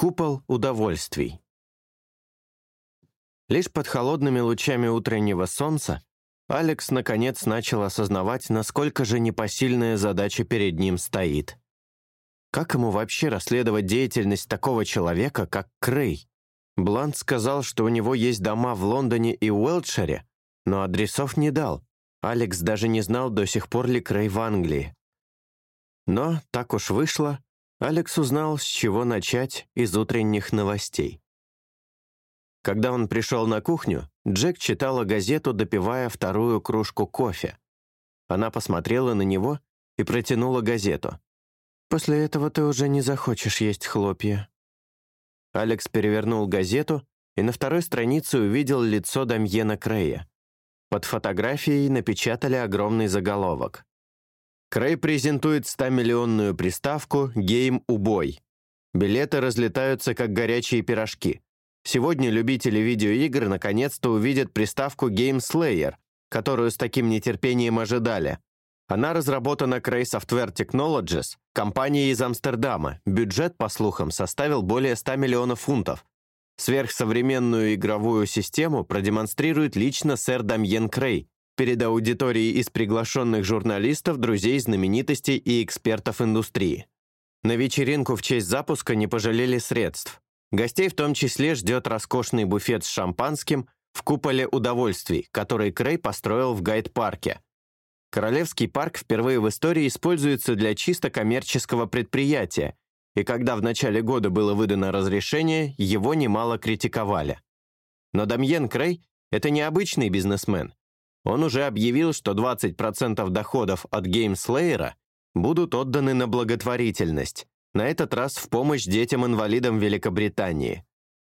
Купол удовольствий. Лишь под холодными лучами утреннего солнца Алекс наконец начал осознавать, насколько же непосильная задача перед ним стоит. Как ему вообще расследовать деятельность такого человека, как Крей? Блант сказал, что у него есть дома в Лондоне и Уэлтшире, но адресов не дал. Алекс даже не знал до сих пор ли Крей в Англии. Но, так уж вышло, Алекс узнал, с чего начать из утренних новостей. Когда он пришел на кухню, Джек читала газету, допивая вторую кружку кофе. Она посмотрела на него и протянула газету. «После этого ты уже не захочешь есть хлопья». Алекс перевернул газету и на второй странице увидел лицо Дамьена Крея. Под фотографией напечатали огромный заголовок. Крей презентует 100-миллионную приставку «Гейм Убой». Билеты разлетаются, как горячие пирожки. Сегодня любители видеоигр наконец-то увидят приставку Game Slayer, которую с таким нетерпением ожидали. Она разработана Cray Software Technologies, компанией из Амстердама. Бюджет, по слухам, составил более 100 миллионов фунтов. Сверхсовременную игровую систему продемонстрирует лично сэр Дамьен Крей, перед аудиторией из приглашенных журналистов, друзей, знаменитостей и экспертов индустрии. На вечеринку в честь запуска не пожалели средств. Гостей в том числе ждет роскошный буфет с шампанским в куполе удовольствий, который Крей построил в Гайд-парке. Королевский парк впервые в истории используется для чисто коммерческого предприятия, и когда в начале года было выдано разрешение, его немало критиковали. Но Дамьен Крей – это необычный бизнесмен. Он уже объявил, что 20% доходов от GameSlayer будут отданы на благотворительность, на этот раз в помощь детям-инвалидам Великобритании.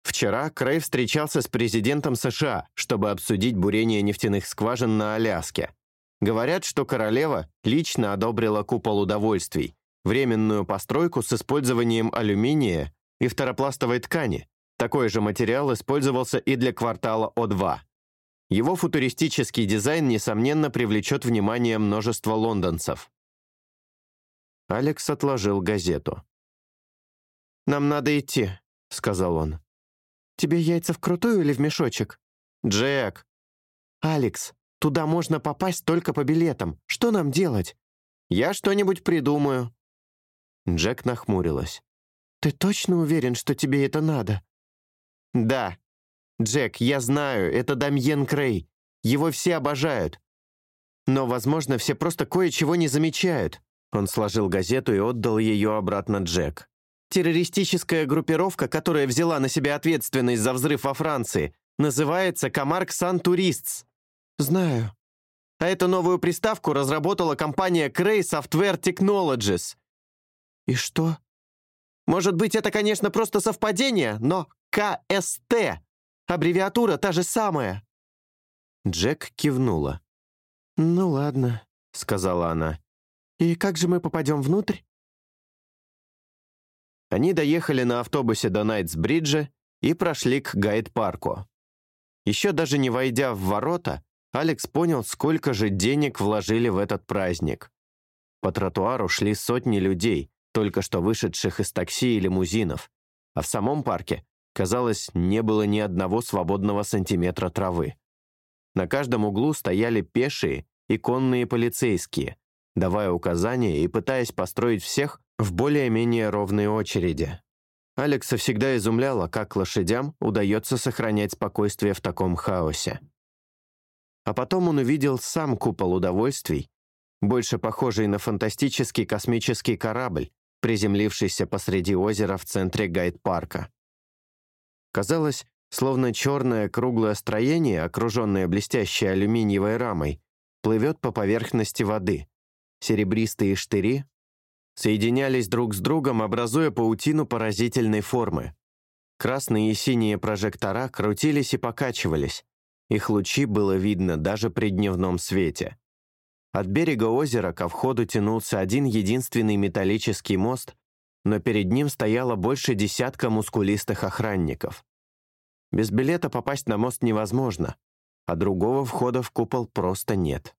Вчера Крей встречался с президентом США, чтобы обсудить бурение нефтяных скважин на Аляске. Говорят, что королева лично одобрила купол удовольствий, временную постройку с использованием алюминия и второпластовой ткани. Такой же материал использовался и для квартала О2. Его футуристический дизайн, несомненно, привлечет внимание множества лондонцев. Алекс отложил газету. «Нам надо идти», — сказал он. «Тебе яйца вкрутую или в мешочек?» «Джек!» «Алекс, туда можно попасть только по билетам. Что нам делать?» «Я что-нибудь придумаю». Джек нахмурилась. «Ты точно уверен, что тебе это надо?» «Да», «Джек, я знаю, это Дамьен Крей. Его все обожают. Но, возможно, все просто кое-чего не замечают». Он сложил газету и отдал ее обратно Джек. «Террористическая группировка, которая взяла на себя ответственность за взрыв во Франции, называется Камарк Сан Туристс». «Знаю». А эту новую приставку разработала компания Cray Software Technologies. «И что?» «Может быть, это, конечно, просто совпадение, но КСТ Аббревиатура та же самая». Джек кивнула. «Ну ладно», — сказала она. «И как же мы попадем внутрь?» Они доехали на автобусе до Найтсбриджа и прошли к гайд-парку. Еще даже не войдя в ворота, Алекс понял, сколько же денег вложили в этот праздник. По тротуару шли сотни людей, только что вышедших из такси и лимузинов, а в самом парке Казалось, не было ни одного свободного сантиметра травы. На каждом углу стояли пешие и конные полицейские, давая указания и пытаясь построить всех в более-менее ровные очереди. Алекса всегда изумляло, как лошадям удается сохранять спокойствие в таком хаосе. А потом он увидел сам купол удовольствий, больше похожий на фантастический космический корабль, приземлившийся посреди озера в центре гайд-парка. Казалось, словно черное круглое строение, окруженное блестящей алюминиевой рамой, плывет по поверхности воды. Серебристые штыри соединялись друг с другом, образуя паутину поразительной формы. Красные и синие прожектора крутились и покачивались. Их лучи было видно даже при дневном свете. От берега озера ко входу тянулся один единственный металлический мост, но перед ним стояло больше десятка мускулистых охранников. Без билета попасть на мост невозможно, а другого входа в купол просто нет.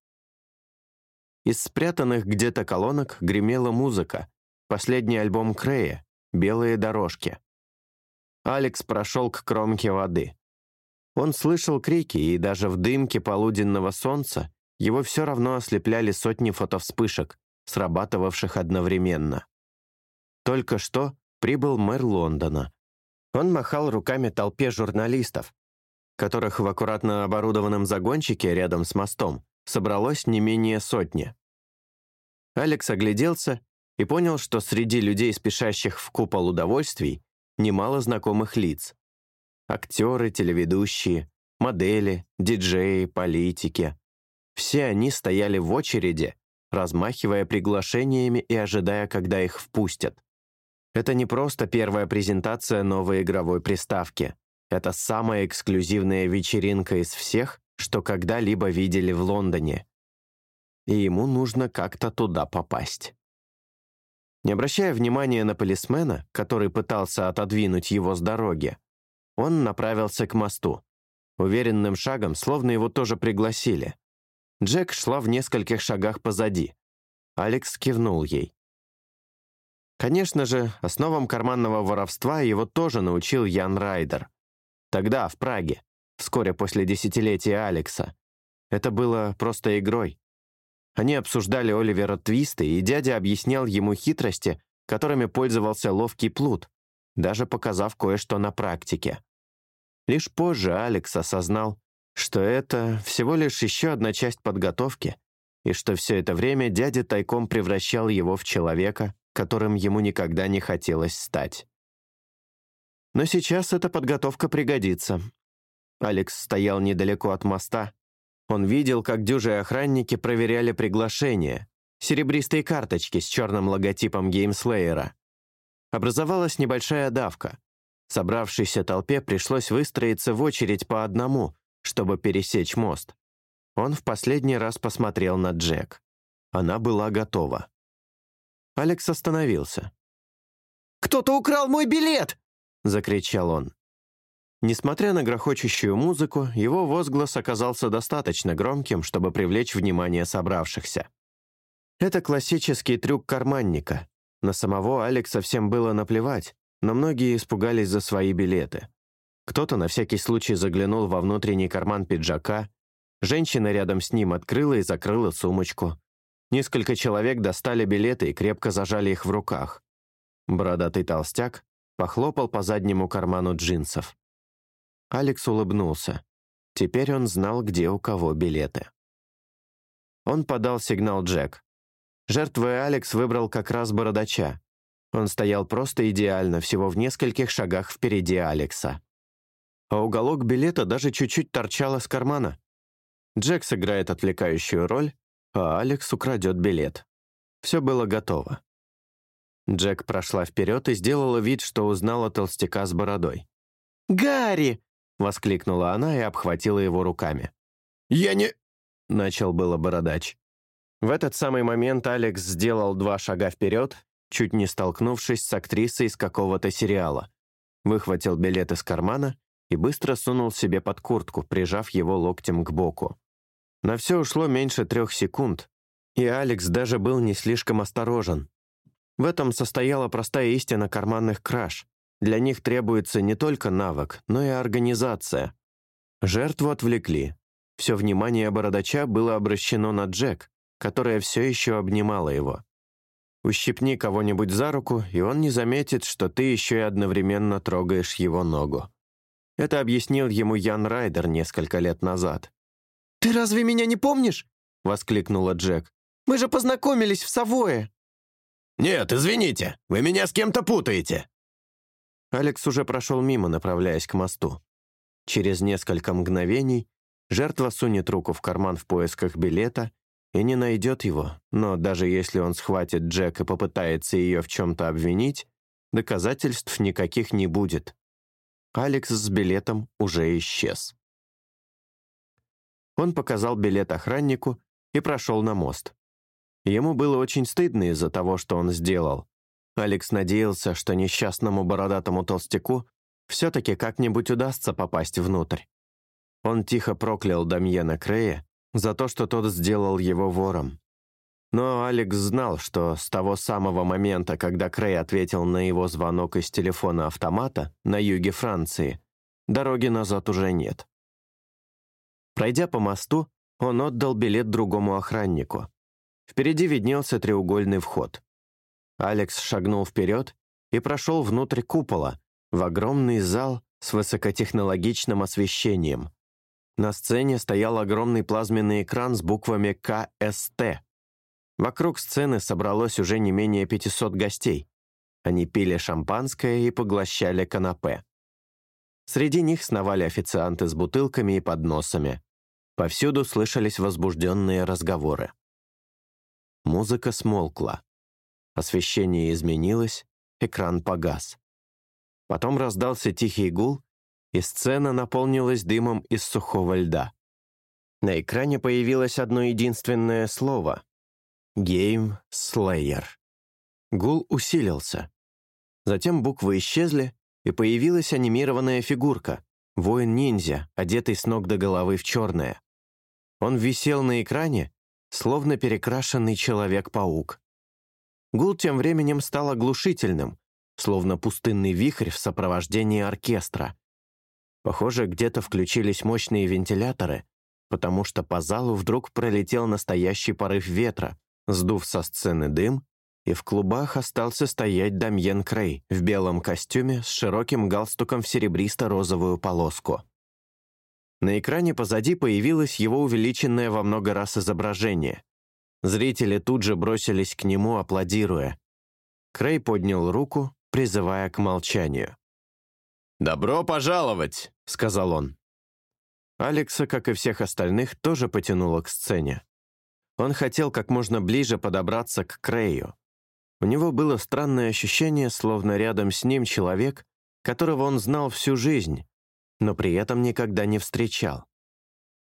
Из спрятанных где-то колонок гремела музыка, последний альбом Крея «Белые дорожки». Алекс прошел к кромке воды. Он слышал крики, и даже в дымке полуденного солнца его все равно ослепляли сотни фотовспышек, срабатывавших одновременно. Только что прибыл мэр Лондона. Он махал руками толпе журналистов, которых в аккуратно оборудованном загончике рядом с мостом собралось не менее сотни. Алекс огляделся и понял, что среди людей, спешащих в купол удовольствий, немало знакомых лиц. Актеры, телеведущие, модели, диджеи, политики. Все они стояли в очереди, размахивая приглашениями и ожидая, когда их впустят. Это не просто первая презентация новой игровой приставки. Это самая эксклюзивная вечеринка из всех, что когда-либо видели в Лондоне. И ему нужно как-то туда попасть. Не обращая внимания на полисмена, который пытался отодвинуть его с дороги, он направился к мосту. Уверенным шагом, словно его тоже пригласили. Джек шла в нескольких шагах позади. Алекс кивнул ей. Конечно же, основам карманного воровства его тоже научил Ян Райдер. Тогда, в Праге, вскоре после десятилетия Алекса. Это было просто игрой. Они обсуждали Оливера Твиста, и дядя объяснял ему хитрости, которыми пользовался ловкий плут, даже показав кое-что на практике. Лишь позже Алекс осознал, что это всего лишь еще одна часть подготовки, и что все это время дядя тайком превращал его в человека, которым ему никогда не хотелось стать. Но сейчас эта подготовка пригодится. Алекс стоял недалеко от моста. Он видел, как дюжи охранники проверяли приглашения, серебристые карточки с черным логотипом геймслеера. Образовалась небольшая давка. Собравшейся толпе пришлось выстроиться в очередь по одному, чтобы пересечь мост. Он в последний раз посмотрел на Джек. Она была готова. Алекс остановился. «Кто-то украл мой билет!» — закричал он. Несмотря на грохочущую музыку, его возглас оказался достаточно громким, чтобы привлечь внимание собравшихся. Это классический трюк карманника. На самого Алекса всем было наплевать, но многие испугались за свои билеты. Кто-то на всякий случай заглянул во внутренний карман пиджака, женщина рядом с ним открыла и закрыла сумочку. Несколько человек достали билеты и крепко зажали их в руках. Бородатый толстяк похлопал по заднему карману джинсов. Алекс улыбнулся. Теперь он знал, где у кого билеты. Он подал сигнал Джек. Жертвой Алекс выбрал как раз бородача. Он стоял просто идеально, всего в нескольких шагах впереди Алекса. А уголок билета даже чуть-чуть торчал из кармана. Джек сыграет отвлекающую роль, а Алекс украдет билет. Все было готово. Джек прошла вперед и сделала вид, что узнала толстяка с бородой. «Гарри!» — воскликнула она и обхватила его руками. «Я не...» — начал было бородач. В этот самый момент Алекс сделал два шага вперед, чуть не столкнувшись с актрисой из какого-то сериала. Выхватил билет из кармана и быстро сунул себе под куртку, прижав его локтем к боку. На все ушло меньше трех секунд, и Алекс даже был не слишком осторожен. В этом состояла простая истина карманных краж. Для них требуется не только навык, но и организация. Жертву отвлекли. Все внимание бородача было обращено на Джек, которая все еще обнимала его. Ущипни кого-нибудь за руку, и он не заметит, что ты еще и одновременно трогаешь его ногу. Это объяснил ему Ян Райдер несколько лет назад. «Ты разве меня не помнишь?» — воскликнула Джек. «Мы же познакомились в Савое!» «Нет, извините, вы меня с кем-то путаете!» Алекс уже прошел мимо, направляясь к мосту. Через несколько мгновений жертва сунет руку в карман в поисках билета и не найдет его, но даже если он схватит Джек и попытается ее в чем-то обвинить, доказательств никаких не будет. Алекс с билетом уже исчез. Он показал билет охраннику и прошел на мост. Ему было очень стыдно из-за того, что он сделал. Алекс надеялся, что несчастному бородатому толстяку все-таки как-нибудь удастся попасть внутрь. Он тихо проклял Дамьена Крея за то, что тот сделал его вором. Но Алекс знал, что с того самого момента, когда Крей ответил на его звонок из телефона автомата на юге Франции, дороги назад уже нет. Пройдя по мосту, он отдал билет другому охраннику. Впереди виднелся треугольный вход. Алекс шагнул вперед и прошел внутрь купола, в огромный зал с высокотехнологичным освещением. На сцене стоял огромный плазменный экран с буквами КСТ. Вокруг сцены собралось уже не менее 500 гостей. Они пили шампанское и поглощали канапе. Среди них сновали официанты с бутылками и подносами. Повсюду слышались возбужденные разговоры. Музыка смолкла. Освещение изменилось, экран погас. Потом раздался тихий гул, и сцена наполнилась дымом из сухого льда. На экране появилось одно единственное слово — «Гейм Слеер». Гул усилился. Затем буквы исчезли, и появилась анимированная фигурка — воин-ниндзя, одетый с ног до головы в черное. Он висел на экране, словно перекрашенный Человек-паук. Гул тем временем стал оглушительным, словно пустынный вихрь в сопровождении оркестра. Похоже, где-то включились мощные вентиляторы, потому что по залу вдруг пролетел настоящий порыв ветра, сдув со сцены дым, и в клубах остался стоять Дамьен Крей в белом костюме с широким галстуком в серебристо-розовую полоску. На экране позади появилось его увеличенное во много раз изображение. Зрители тут же бросились к нему, аплодируя. Крей поднял руку, призывая к молчанию. «Добро пожаловать!» — сказал он. Алекса, как и всех остальных, тоже потянуло к сцене. Он хотел как можно ближе подобраться к Крею. У него было странное ощущение, словно рядом с ним человек, которого он знал всю жизнь, но при этом никогда не встречал.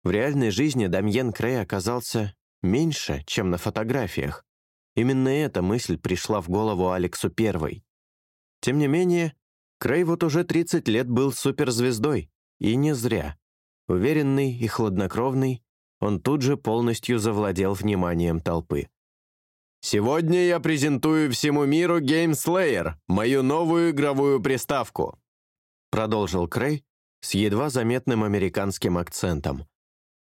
В реальной жизни Дамьен Крей оказался меньше, чем на фотографиях. Именно эта мысль пришла в голову Алексу первой. Тем не менее, Крей вот уже 30 лет был суперзвездой, и не зря. Уверенный и хладнокровный, он тут же полностью завладел вниманием толпы. «Сегодня я презентую всему миру Game Slayer, мою новую игровую приставку», продолжил Крей с едва заметным американским акцентом.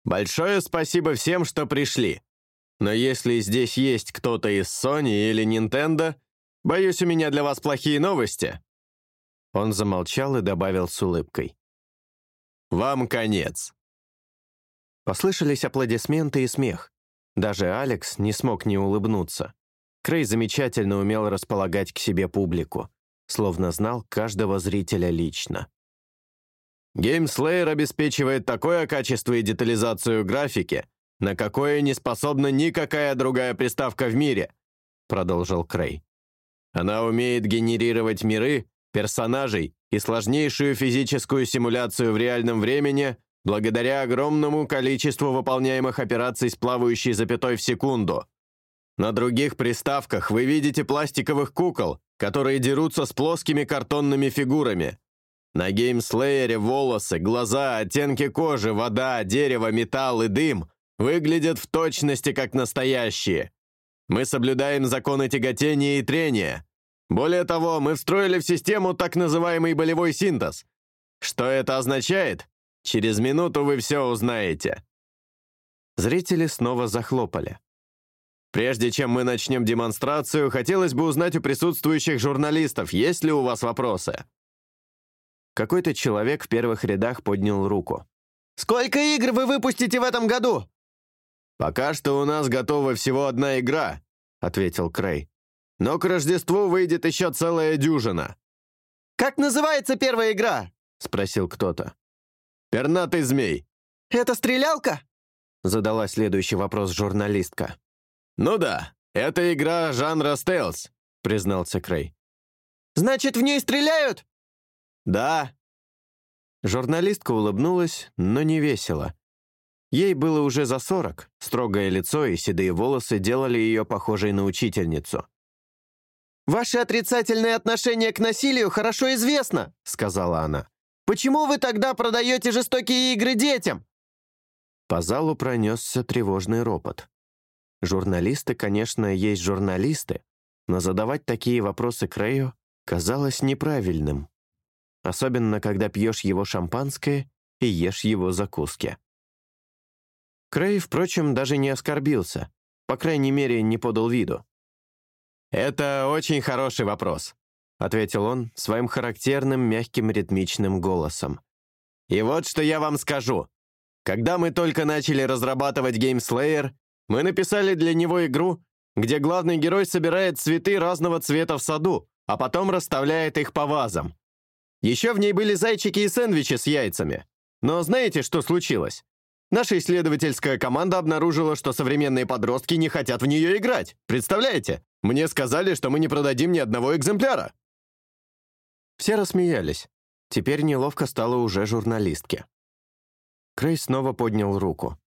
Большое спасибо всем, что пришли. Но если здесь есть кто-то из Sony или Nintendo, боюсь, у меня для вас плохие новости». Он замолчал и добавил с улыбкой. «Вам конец». Послышались аплодисменты и смех. Даже Алекс не смог не улыбнуться. Крей замечательно умел располагать к себе публику, словно знал каждого зрителя лично. GameSlayer обеспечивает такое качество и детализацию графики, на какое не способна никакая другая приставка в мире», продолжил Крей. «Она умеет генерировать миры, персонажей и сложнейшую физическую симуляцию в реальном времени благодаря огромному количеству выполняемых операций с плавающей запятой в секунду. На других приставках вы видите пластиковых кукол, которые дерутся с плоскими картонными фигурами. На геймслеере волосы, глаза, оттенки кожи, вода, дерево, металл и дым выглядят в точности как настоящие. Мы соблюдаем законы тяготения и трения. Более того, мы встроили в систему так называемый болевой синтез. Что это означает? Через минуту вы все узнаете. Зрители снова захлопали. Прежде чем мы начнем демонстрацию, хотелось бы узнать у присутствующих журналистов, есть ли у вас вопросы. Какой-то человек в первых рядах поднял руку. «Сколько игр вы выпустите в этом году?» «Пока что у нас готова всего одна игра», — ответил Крей. «Но к Рождеству выйдет еще целая дюжина». «Как называется первая игра?» — спросил кто-то. «Пернатый змей». «Это стрелялка?» — задала следующий вопрос журналистка. «Ну да, это игра жанра стелс», — признался Крей. «Значит, в ней стреляют?» «Да». Журналистка улыбнулась, но не весело. Ей было уже за сорок, строгое лицо и седые волосы делали ее похожей на учительницу. «Ваше отрицательное отношение к насилию хорошо известно», — сказала она. «Почему вы тогда продаете жестокие игры детям?» По залу пронесся тревожный ропот. Журналисты, конечно, есть журналисты, но задавать такие вопросы Крею казалось неправильным. Особенно, когда пьешь его шампанское и ешь его закуски. Крей, впрочем, даже не оскорбился, по крайней мере, не подал виду. «Это очень хороший вопрос», — ответил он своим характерным мягким ритмичным голосом. «И вот что я вам скажу. Когда мы только начали разрабатывать Game Slayer, мы написали для него игру, где главный герой собирает цветы разного цвета в саду, а потом расставляет их по вазам. Еще в ней были зайчики и сэндвичи с яйцами. Но знаете, что случилось? Наша исследовательская команда обнаружила, что современные подростки не хотят в нее играть. Представляете? Мне сказали, что мы не продадим ни одного экземпляра. Все рассмеялись. Теперь неловко стало уже журналистке. Крей снова поднял руку.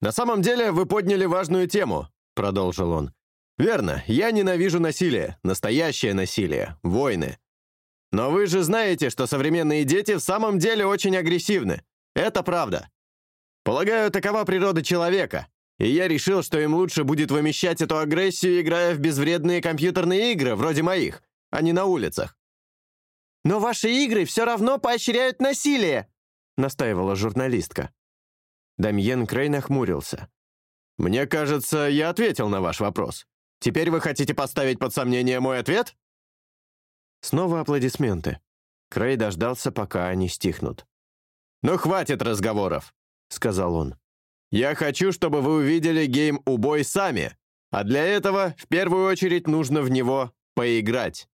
«На самом деле вы подняли важную тему», — продолжил он. «Верно, я ненавижу насилие, настоящее насилие, войны. Но вы же знаете, что современные дети в самом деле очень агрессивны. Это правда. Полагаю, такова природа человека. И я решил, что им лучше будет вымещать эту агрессию, играя в безвредные компьютерные игры, вроде моих, а не на улицах. «Но ваши игры все равно поощряют насилие!» настаивала журналистка. Дамьен Крей нахмурился. «Мне кажется, я ответил на ваш вопрос. Теперь вы хотите поставить под сомнение мой ответ?» Снова аплодисменты. Крей дождался, пока они стихнут. «Ну, хватит разговоров», — сказал он. «Я хочу, чтобы вы увидели гейм-убой сами, а для этого в первую очередь нужно в него поиграть.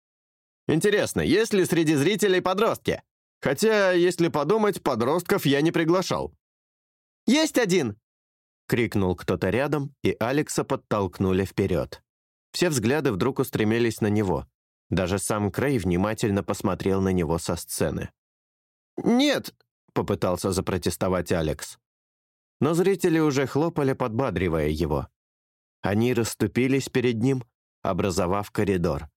Интересно, есть ли среди зрителей подростки? Хотя, если подумать, подростков я не приглашал». «Есть один!» — крикнул кто-то рядом, и Алекса подтолкнули вперед. Все взгляды вдруг устремились на него. Даже сам Крей внимательно посмотрел на него со сцены. «Нет», — попытался запротестовать Алекс. Но зрители уже хлопали, подбадривая его. Они расступились перед ним, образовав коридор.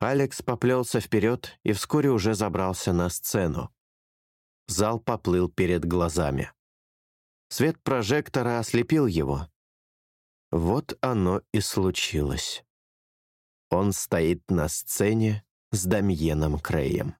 Алекс поплелся вперед и вскоре уже забрался на сцену. Зал поплыл перед глазами. Свет прожектора ослепил его. Вот оно и случилось. Он стоит на сцене с Дамьеном Креем.